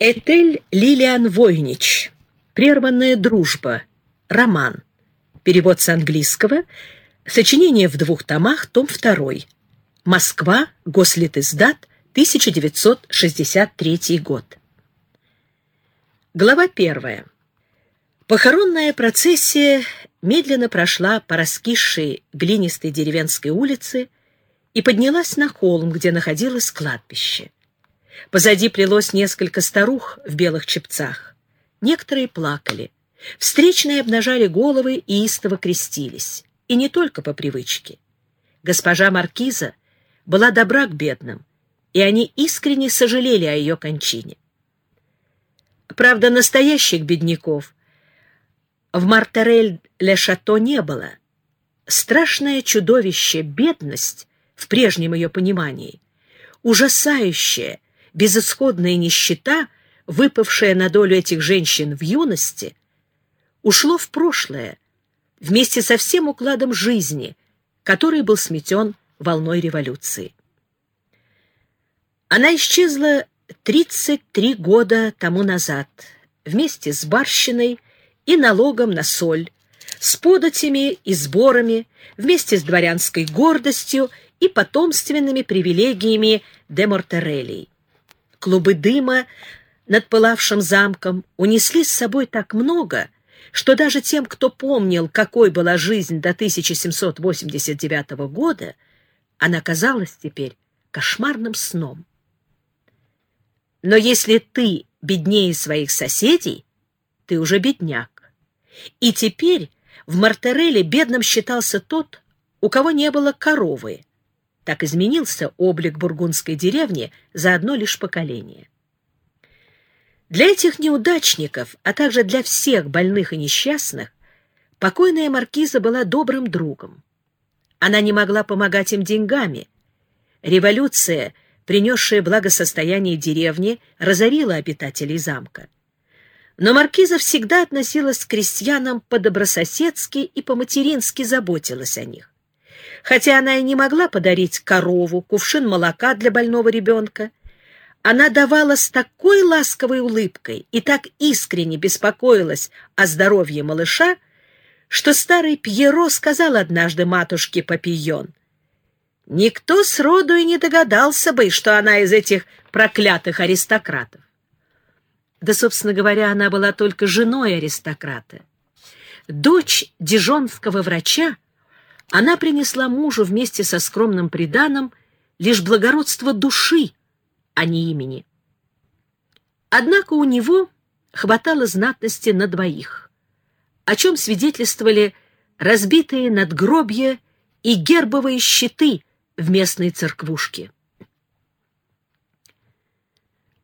Этель Лилиан Войнич. Прерванная дружба. Роман. Перевод с английского. Сочинение в двух томах, том 2. Москва. Гослитиздат. 1963 год. Глава первая. Похоронная процессия медленно прошла по раскисшей глинистой деревенской улице и поднялась на холм, где находилось кладбище. Позади плелось несколько старух в белых чепцах. Некоторые плакали. Встречные обнажали головы и истово крестились. И не только по привычке. Госпожа Маркиза была добра к бедным, и они искренне сожалели о ее кончине. Правда, настоящих бедняков в Мартерель-ле-Шато не было. Страшное чудовище бедность в прежнем ее понимании, ужасающее, безысходная нищета, выпавшая на долю этих женщин в юности, ушло в прошлое вместе со всем укладом жизни, который был сметен волной революции. Она исчезла 33 года тому назад вместе с барщиной и налогом на соль, с податями и сборами, вместе с дворянской гордостью и потомственными привилегиями де Мортерелей. Клубы дыма над пылавшим замком унесли с собой так много, что даже тем, кто помнил, какой была жизнь до 1789 года, она казалась теперь кошмарным сном. Но если ты беднее своих соседей, ты уже бедняк. И теперь в Мартереле бедным считался тот, у кого не было коровы, так изменился облик бургундской деревни за одно лишь поколение. Для этих неудачников, а также для всех больных и несчастных, покойная маркиза была добрым другом. Она не могла помогать им деньгами. Революция, принесшая благосостояние деревни, разорила обитателей замка. Но маркиза всегда относилась к крестьянам по-добрососедски и по-матерински заботилась о них хотя она и не могла подарить корову, кувшин молока для больного ребенка. Она давала с такой ласковой улыбкой и так искренне беспокоилась о здоровье малыша, что старый Пьеро сказал однажды матушке Папийон, «Никто сроду и не догадался бы, что она из этих проклятых аристократов». Да, собственно говоря, она была только женой аристократа. Дочь дижонского врача она принесла мужу вместе со скромным приданым лишь благородство души, а не имени. Однако у него хватало знатности на двоих, о чем свидетельствовали разбитые надгробья и гербовые щиты в местной церквушке.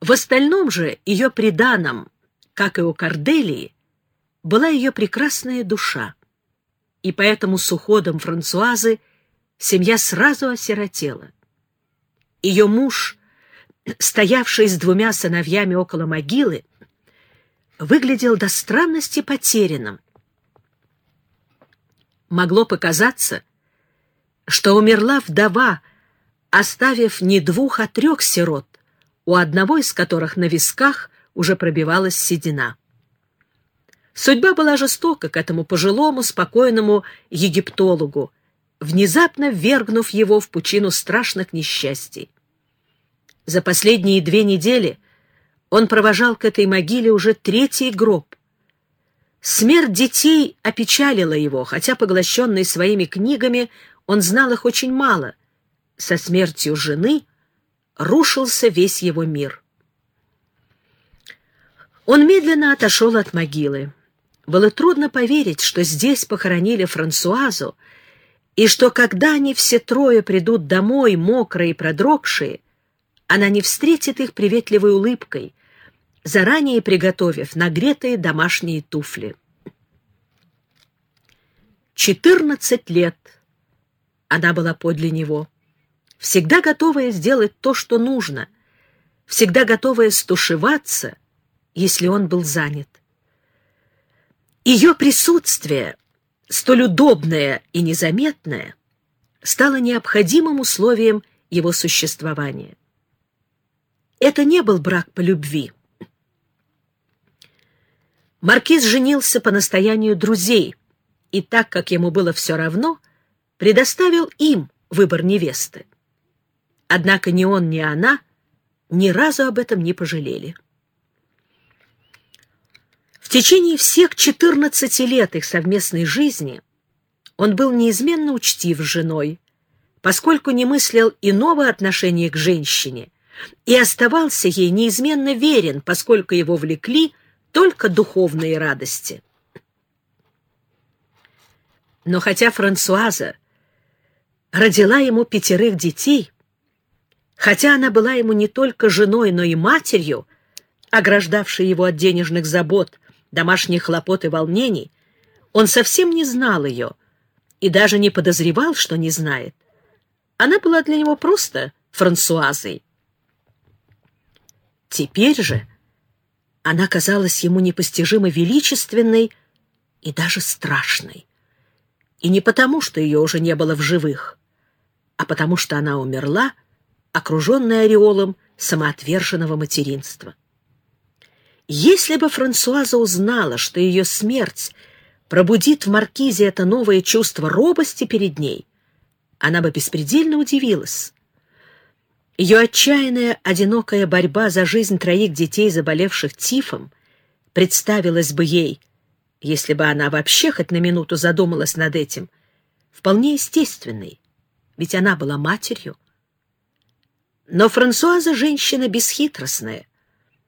В остальном же ее приданом, как и у Корделии, была ее прекрасная душа и поэтому с уходом Франсуазы семья сразу осиротела. Ее муж, стоявший с двумя сыновьями около могилы, выглядел до странности потерянным. Могло показаться, что умерла вдова, оставив не двух, а трех сирот, у одного из которых на висках уже пробивалась седина. Судьба была жестока к этому пожилому, спокойному египтологу, внезапно ввергнув его в пучину страшных несчастий. За последние две недели он провожал к этой могиле уже третий гроб. Смерть детей опечалила его, хотя, поглощенный своими книгами, он знал их очень мало. Со смертью жены рушился весь его мир. Он медленно отошел от могилы. Было трудно поверить, что здесь похоронили Франсуазу, и что когда они все трое придут домой, мокрые и продрогшие, она не встретит их приветливой улыбкой, заранее приготовив нагретые домашние туфли. Четырнадцать лет она была подле него, всегда готовая сделать то, что нужно, всегда готовая стушеваться, если он был занят. Ее присутствие, столь удобное и незаметное, стало необходимым условием его существования. Это не был брак по любви. Маркиз женился по настоянию друзей, и так как ему было все равно, предоставил им выбор невесты. Однако ни он, ни она ни разу об этом не пожалели. Течение всех 14 лет их совместной жизни он был неизменно учтив с женой, поскольку не мыслил иного отношения к женщине и оставался ей неизменно верен, поскольку его влекли только духовные радости. Но хотя Франсуаза родила ему пятерых детей, хотя она была ему не только женой, но и матерью, ограждавшей его от денежных забот, домашних хлопот и волнений, он совсем не знал ее и даже не подозревал, что не знает. Она была для него просто Франсуазой. Теперь же она казалась ему непостижимо величественной и даже страшной. И не потому, что ее уже не было в живых, а потому что она умерла, окруженная ореолом самоотверженного материнства. Если бы Франсуаза узнала, что ее смерть пробудит в Маркизе это новое чувство робости перед ней, она бы беспредельно удивилась. Ее отчаянная, одинокая борьба за жизнь троих детей, заболевших тифом, представилась бы ей, если бы она вообще хоть на минуту задумалась над этим, вполне естественной, ведь она была матерью. Но Франсуаза — женщина бесхитростная,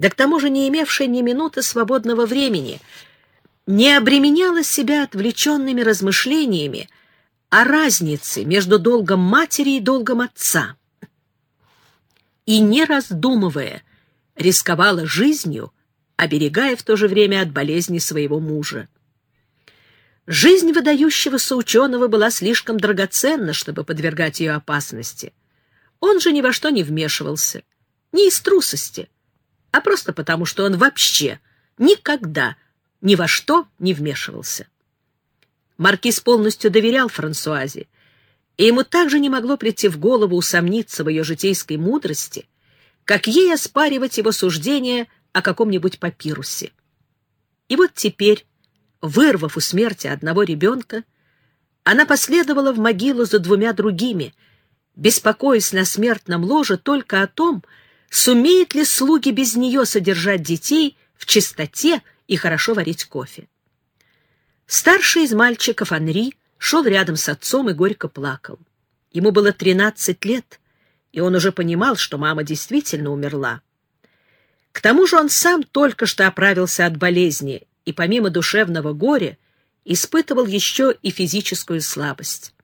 да к тому же не имевшая ни минуты свободного времени, не обременяла себя отвлеченными размышлениями о разнице между долгом матери и долгом отца. И, не раздумывая, рисковала жизнью, оберегая в то же время от болезни своего мужа. Жизнь выдающегося ученого была слишком драгоценна, чтобы подвергать ее опасности. Он же ни во что не вмешивался, не из трусости, а просто потому, что он вообще никогда ни во что не вмешивался. Маркиз полностью доверял Франсуазе, и ему также не могло прийти в голову усомниться в ее житейской мудрости, как ей оспаривать его суждения о каком-нибудь папирусе. И вот теперь, вырвав у смерти одного ребенка, она последовала в могилу за двумя другими, беспокоясь на смертном ложе только о том, сумеет ли слуги без нее содержать детей в чистоте и хорошо варить кофе. Старший из мальчиков, Анри, шел рядом с отцом и горько плакал. Ему было 13 лет, и он уже понимал, что мама действительно умерла. К тому же он сам только что оправился от болезни и помимо душевного горя испытывал еще и физическую слабость.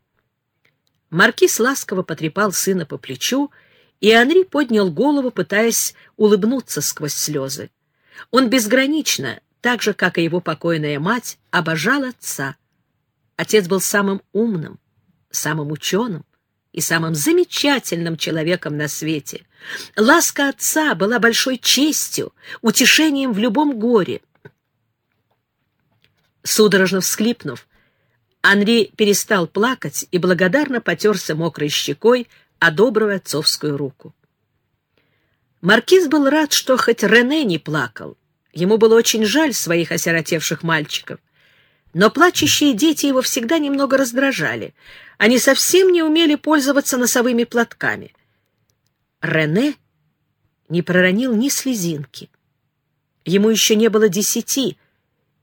Маркиз ласково потрепал сына по плечу, и Анри поднял голову, пытаясь улыбнуться сквозь слезы. Он безгранично, так же, как и его покойная мать, обожал отца. Отец был самым умным, самым ученым, и самым замечательным человеком на свете. Ласка отца была большой честью, утешением в любом горе. Судорожно всхлипнув, Анри перестал плакать и благодарно потерся мокрой щекой о добрую отцовскую руку. Маркиз был рад, что хоть Рене не плакал. Ему было очень жаль своих осиротевших мальчиков. Но плачущие дети его всегда немного раздражали. Они совсем не умели пользоваться носовыми платками. Рене не проронил ни слезинки. Ему еще не было десяти,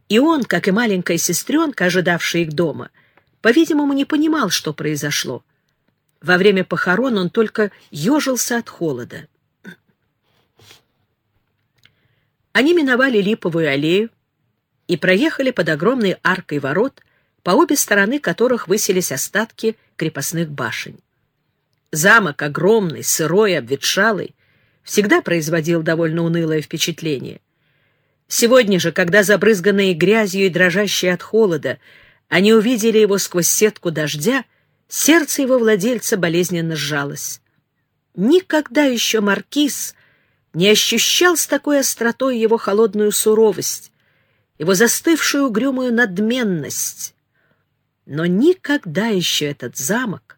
и он, как и маленькая сестренка, ожидавшая их дома, по-видимому, не понимал, что произошло. Во время похорон он только ежился от холода. Они миновали липовую аллею, и проехали под огромной аркой ворот, по обе стороны которых высились остатки крепостных башен. Замок, огромный, сырой, обветшалый, всегда производил довольно унылое впечатление. Сегодня же, когда забрызганные грязью и дрожащие от холода, они увидели его сквозь сетку дождя, сердце его владельца болезненно сжалось. Никогда еще маркиз не ощущал с такой остротой его холодную суровость, его застывшую угрюмую надменность. Но никогда еще этот замок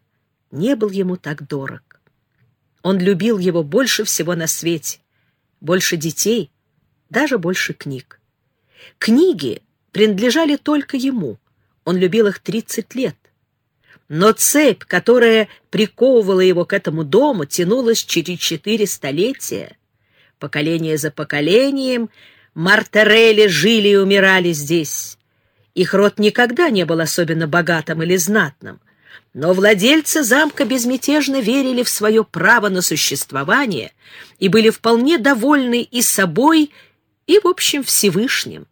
не был ему так дорог. Он любил его больше всего на свете, больше детей, даже больше книг. Книги принадлежали только ему. Он любил их 30 лет. Но цепь, которая приковывала его к этому дому, тянулась через четыре столетия. Поколение за поколением Мартерелли жили и умирали здесь. Их род никогда не был особенно богатым или знатным, но владельцы замка безмятежно верили в свое право на существование и были вполне довольны и собой, и, в общем, Всевышним.